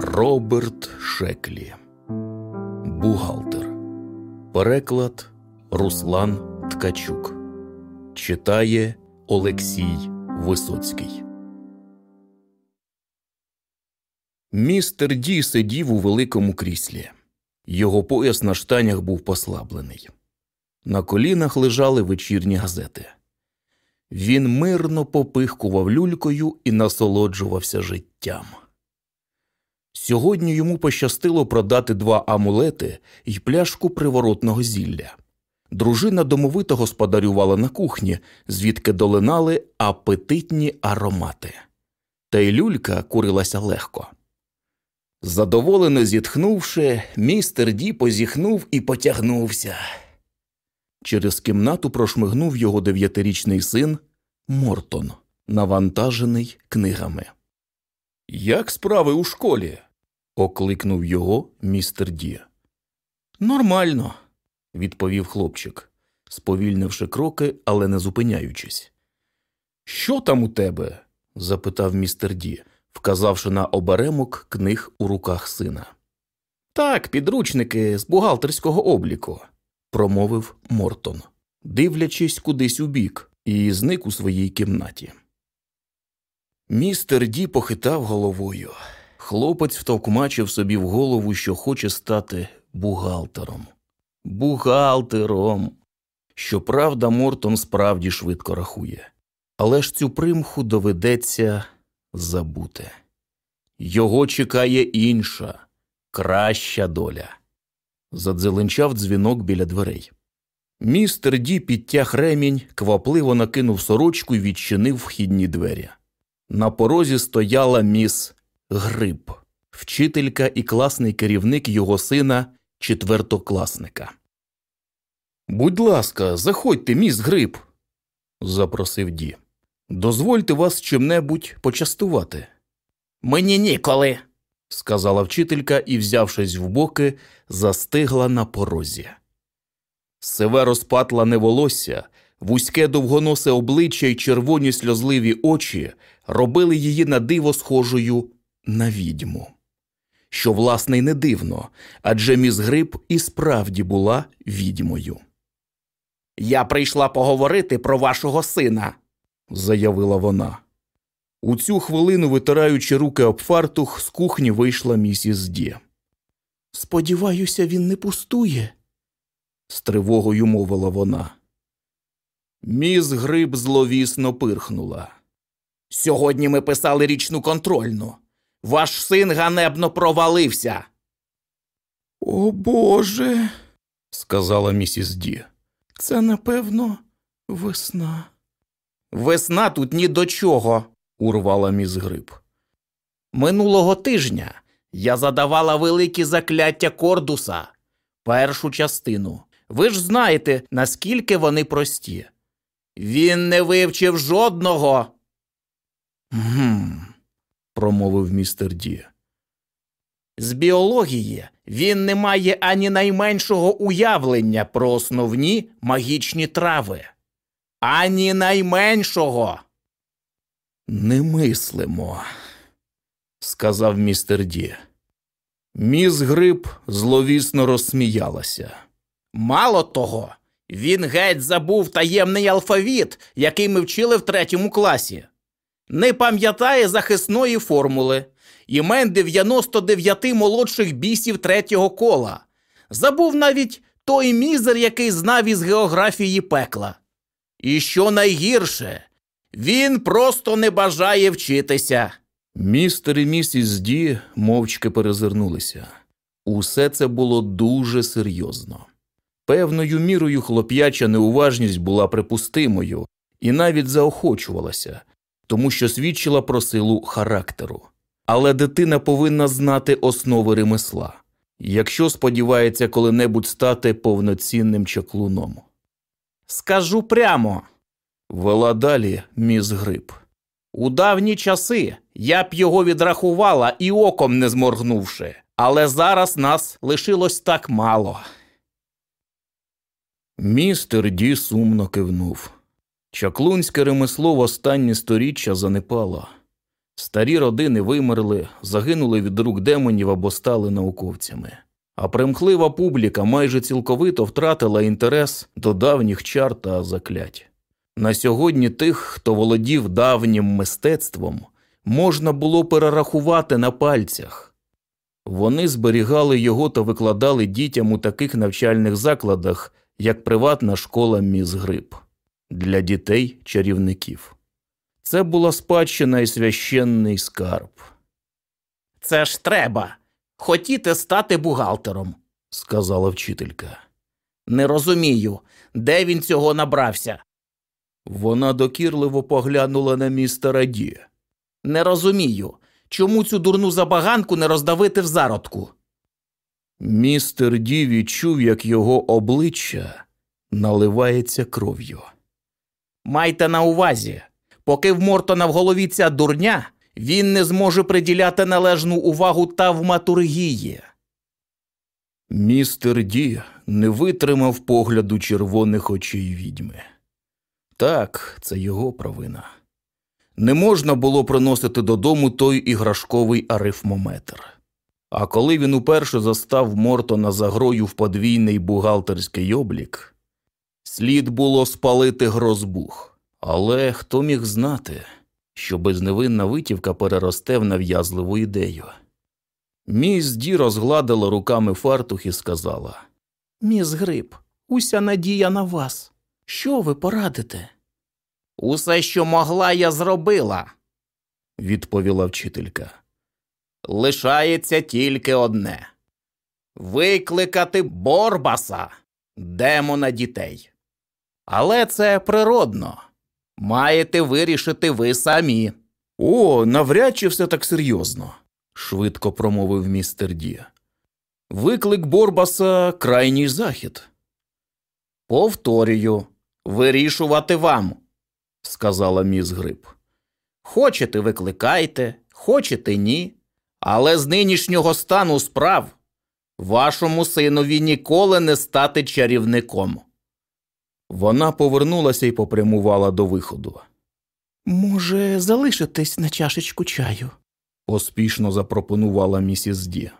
Роберт Шеклі, Бухгалтер. Переклад Руслан Ткачук. Читає Олексій Висоцький. Містер Ді сидів у великому кріслі. Його пояс на штанях був послаблений. На колінах лежали вечірні газети. Він мирно попихкував люлькою і насолоджувався життям. Сьогодні йому пощастило продати два амулети і пляшку приворотного зілля. Дружина домовито господарювала на кухні, звідки долинали апетитні аромати. Та й люлька курилася легко. Задоволено зітхнувши, містер Ді позіхнув і потягнувся. Через кімнату прошмигнув його дев'ятирічний син Мортон, навантажений книгами. Як справи у школі? Окликнув його містер Ді. Нормально, відповів хлопчик, сповільнивши кроки, але не зупиняючись. Що там у тебе? запитав містер Ді, вказавши на оберемок книг у руках сина. Так, підручники з бухгалтерського обліку, промовив Мортон, дивлячись кудись у бік, і зник у своїй кімнаті. Містер Ді похитав головою. Хлопець втовкмачив собі в голову, що хоче стати бухгалтером. Бухгалтером. Щоправда, Мортон справді швидко рахує. Але ж цю примху доведеться забути. Його чекає інша, краща доля. Задзеленчав дзвінок біля дверей. Містер Ді підтяг ремінь, квапливо накинув сорочку і відчинив вхідні двері. На порозі стояла міс Гриб, вчителька і класний керівник його сина, четвертокласника. Будь ласка, заходьте, міс Гриб, запросив Ді. Дозвольте вас чим-небудь почастувати. Мені ніколи, сказала вчителька і, взявшись в боки, застигла на порозі. Сиве розпатлане волосся, вузьке довгоносе обличчя й червоні сльозливі очі робили її на диво схожою на відьму. Що, власне, й не дивно, адже міс Гриб і справді була відьмою. Я прийшла поговорити про вашого сина, заявила вона. У цю хвилину, витираючи руки об фартух, з кухні вийшла місіс Ді. Сподіваюся, він не пустує, з тривогою мовила вона. Міс Гриб зловісно пирхнула. Сьогодні ми писали річну контрольну. Ваш син ганебно провалився. О Боже, сказала місіс Ді. Це, напевно, весна. Весна тут ні до чого, урвала міс Гриб. Минулого тижня я задавала великі закляття кордуса, першу частину. Ви ж знаєте, наскільки вони прості. Він не вивчив жодного. Гм, промовив містер Ді. З біології він не має ані найменшого уявлення про основні магічні трави. Ані найменшого. Не мислимо, сказав містер Ді. Міс Гриб зловісно розсміялася. Мало того, він геть забув таємний алфавіт, який ми вчили в третьому класі. Не пам'ятає захисної формули, імен 99 молодших бісів третього кола. Забув навіть той мізер, який знав із географії пекла. І що найгірше, він просто не бажає вчитися. Містер і місіс Ді мовчки перезирнулися. Усе це було дуже серйозно. Певною мірою хлоп'яча неуважність була припустимою і навіть заохочувалася, тому що свідчила про силу характеру. Але дитина повинна знати основи ремесла, якщо сподівається коли-небудь стати повноцінним чаклуном. Скажу прямо, вела далі міс Гриб. У давні часи я б його відрахувала і оком не зморгнувши, але зараз нас лишилось так мало. Містер Ді сумно кивнув. Чаклунське ремесло в останні сторіччя занепало. Старі родини вимерли, загинули від рук демонів або стали науковцями. А примхлива публіка майже цілковито втратила інтерес до давніх чар та заклять. На сьогодні тих, хто володів давнім мистецтвом, можна було перерахувати на пальцях. Вони зберігали його та викладали дітям у таких навчальних закладах, як приватна школа Міс Гриб для дітей чарівників. Це була спадщина і священний скарб. Це ж треба. Хотіти стати бухгалтером. сказала вчителька. Не розумію, де він цього набрався. Вона докірливо поглянула на містера Ді. Не розумію, чому цю дурну забаганку не роздавити в зародку. Містер Ді відчув, як його обличчя наливається кров'ю. Майте на увазі, поки в Мортона в голові ця дурня, він не зможе приділяти належну увагу тавматургії. Містер Ді не витримав погляду червоних очей відьми. Так, це його провина. Не можна було приносити додому той іграшковий арифмометр. А коли він уперше застав Мортона за грою в подвійний бухгалтерський облік, слід було спалити грозбух. Але хто міг знати, що безневинна витівка переросте в нав'язливу ідею. Міс Ді розгладила руками фартух і сказала Міс Гриб, уся надія на вас. Що ви порадите? Усе, що могла, я зробила, відповіла вчителька. Лишається тільки одне викликати Борбаса, демона дітей. Але це природно. Маєте вирішити ви самі. О, навряд чи все так серйозно, швидко промовив містер Ді. Виклик Борбаса крайній захід. Повторюю, вирішувати вам, сказала міс Гриб. Хочете, викликайте, хочете ні. Але з нинішнього стану справ вашому синові ніколи не стати чарівником. Вона повернулася і попрямувала до виходу. Може, залишитись на чашечку чаю? поспішно запропонувала місіс Ді.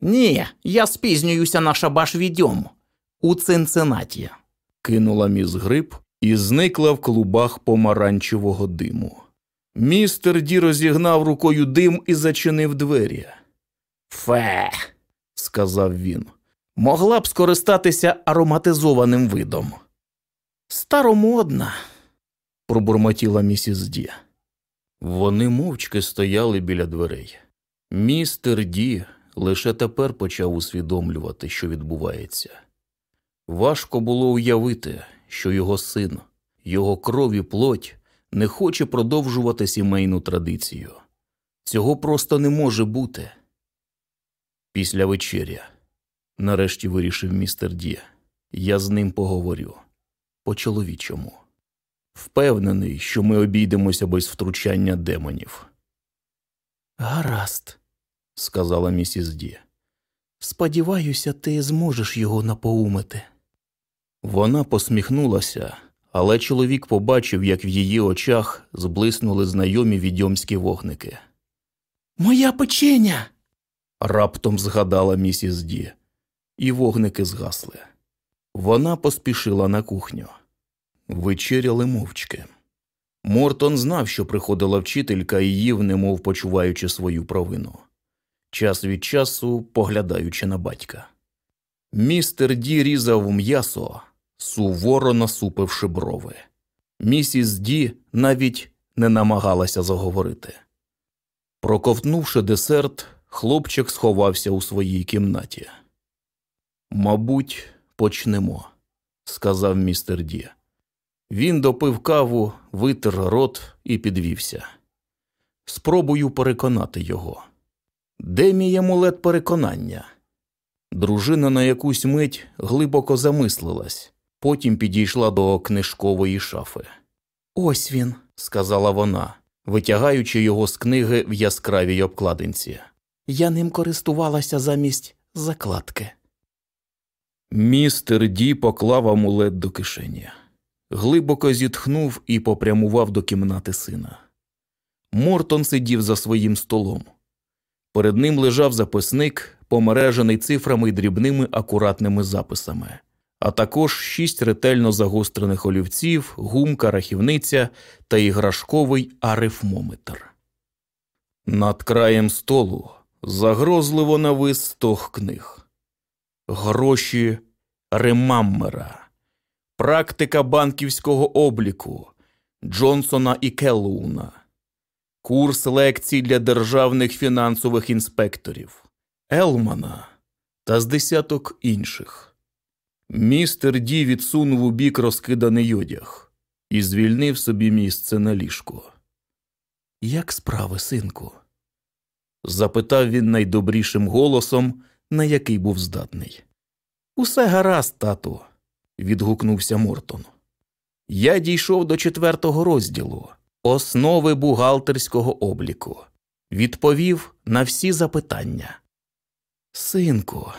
Ні, я спізнююся на шабаш відьом у Цинциннаті. Кинула міс Гриб і зникла в клубах помаранчевого диму. Містер Ді розігнав рукою дим і зачинив двері. Фе, сказав він. Могла б скористатися ароматизованим видом. Старомодна, пробурмотіла місіс Ді. Вони мовчки стояли біля дверей. Містер Ді лише тепер почав усвідомлювати, що відбувається. Важко було уявити, що його син, його кров і плоть не хоче продовжувати сімейну традицію. Цього просто не може бути. Після вечеря, нарешті вирішив містер Ді, я з ним поговорю по чоловічому. Впевнений, що ми обійдемося без втручання демонів. Гаразд, сказала місіс Ді. Сподіваюся, ти зможеш його напоумити. Вона посміхнулася, але чоловік побачив, як в її очах зблиснули знайомі відьомські вогники. Моя печеня. раптом згадала місіс Ді, і вогники згасли. Вона поспішила на кухню. Вечеряли мовчки. Мортон знав, що приходила вчителька і їв, немов почуваючи свою провину, час від часу поглядаючи на батька. Містер Ді різав м'ясо, суворо насупивши брови. Місіс Ді навіть не намагалася заговорити. Проковтнувши десерт, хлопчик сховався у своїй кімнаті. Мабуть, почнемо, сказав містер Ді. Він допив каву, витер рот і підвівся. Спробую переконати його. Де мій амулет переконання? Дружина на якусь мить глибоко замислилась, потім підійшла до книжкової шафи. Ось він, сказала вона, витягаючи його з книги в яскравій обкладинці. Я ним користувалася замість закладки. Містер Ді поклав амулет до кишені, глибоко зітхнув і попрямував до кімнати сина. Мортон сидів за своїм столом. Перед ним лежав записник, помережений цифрами й дрібними акуратними записами, а також шість ретельно загострених олівців, гумка, рахівниця та іграшковий арифмометр. Над краєм столу загрозливо навис стох книг. Гроші Ремаммера, практика банківського обліку Джонсона і Келлоуна, курс лекцій для державних фінансових інспекторів, Елмана та з десяток інших. Містер Ді відсунув у бік розкиданий одяг і звільнив собі місце на ліжку. Як справи, синку? запитав він найдобрішим голосом, на який був здатний. Усе гаразд, тату, відгукнувся Мортон. Я дійшов до четвертого розділу основи бухгалтерського обліку, відповів на всі запитання. Синку,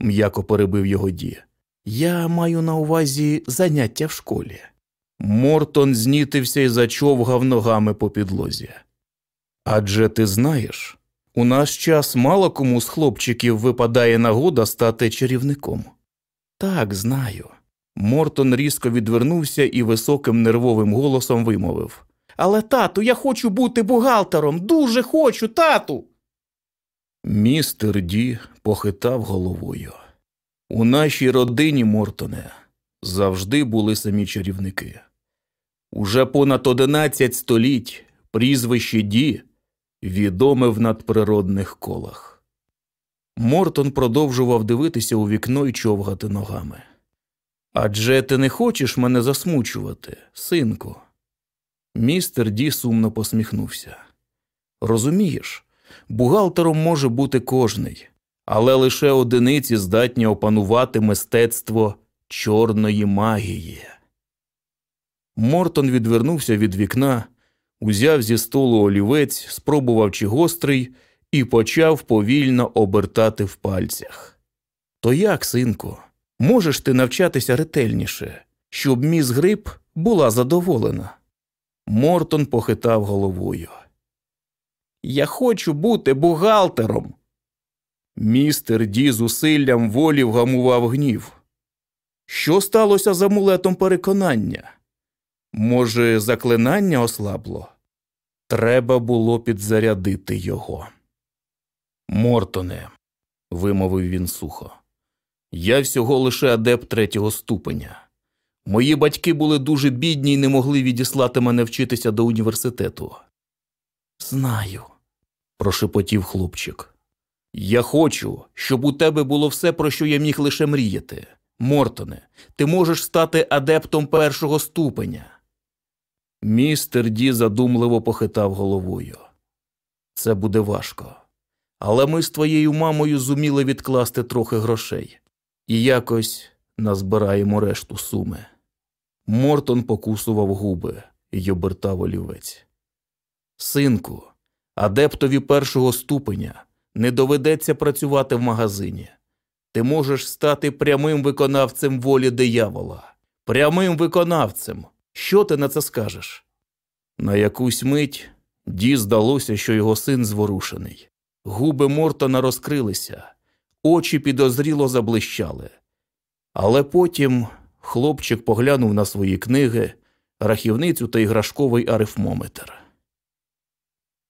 м'яко перебив його ді, я маю на увазі заняття в школі. Мортон знітився і зачовгав ногами по підлозі. Адже ти знаєш, у наш час мало кому з хлопчиків випадає нагода стати чарівником. Так, знаю. Мортон різко відвернувся і високим нервовим голосом вимовив Але, тату, я хочу бути бухгалтером. Дуже хочу, тату. Містер Ді похитав головою. У нашій родині, Мортоне, завжди були самі чарівники. Уже понад одинадцять століть прізвище Ді відоме в надприродних колах. Мортон продовжував дивитися у вікно і човгати ногами. Адже ти не хочеш мене засмучувати, синку. Містер Ді сумно посміхнувся. Розумієш, бухгалтером може бути кожний, але лише одиниці здатні опанувати мистецтво чорної магії. Мортон відвернувся від вікна, узяв зі столу олівець, спробував чи гострий і почав повільно обертати в пальцях. То як, синку, можеш ти навчатися ретельніше, щоб міс Гриб була задоволена? Мортон похитав головою. Я хочу бути бухгалтером. Містер Ді зусиллям волі вгамував гнів. Що сталося з амулетом переконання? Може, заклинання ослабло? Треба було підзарядити його. Мортоне, вимовив він сухо, я всього лише адепт третього ступеня. Мої батьки були дуже бідні і не могли відіслати мене вчитися до університету. Знаю, прошепотів хлопчик. Я хочу, щоб у тебе було все, про що я міг лише мріяти. Мортоне, ти можеш стати адептом першого ступеня. Містер Ді задумливо похитав головою. Це буде важко. Але ми з твоєю мамою зуміли відкласти трохи грошей і якось назбираємо решту суми. Мортон покусував губи й обертав олівець. Синку, адептові першого ступеня не доведеться працювати в магазині. Ти можеш стати прямим виконавцем волі диявола, прямим виконавцем. Що ти на це скажеш? На якусь мить Ді здалося, що його син зворушений. Губи Мортона розкрилися, очі підозріло заблищали. Але потім хлопчик поглянув на свої книги, рахівницю та іграшковий арифмометр.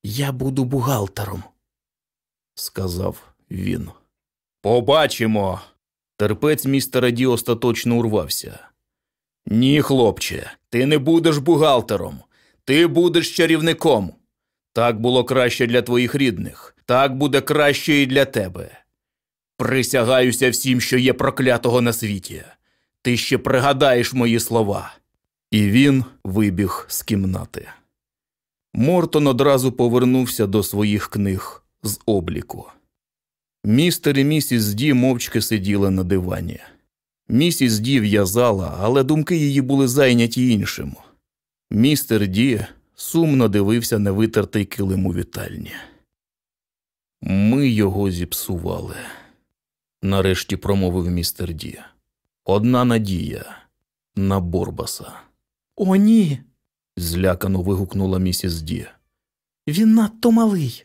Я буду бухгалтером, сказав він. Побачимо. Терпець містера Ді остаточно урвався. Ні, хлопче, ти не будеш бухгалтером, ти будеш чарівником. Так було краще для твоїх рідних, так буде краще і для тебе. Присягаюся всім, що є проклятого на світі. Ти ще пригадаєш мої слова. І він вибіг з кімнати. Мортон одразу повернувся до своїх книг з обліку. Містер і місіс Ді мовчки сиділи на дивані. Місіс Ді в'язала, але думки її були зайняті іншим. Містер Ді сумно дивився на витертий килим у вітальні. Ми його зіпсували, нарешті промовив містер Ді. Одна надія на Борбаса. О, ні. злякано вигукнула місіс Ді. Він надто малий.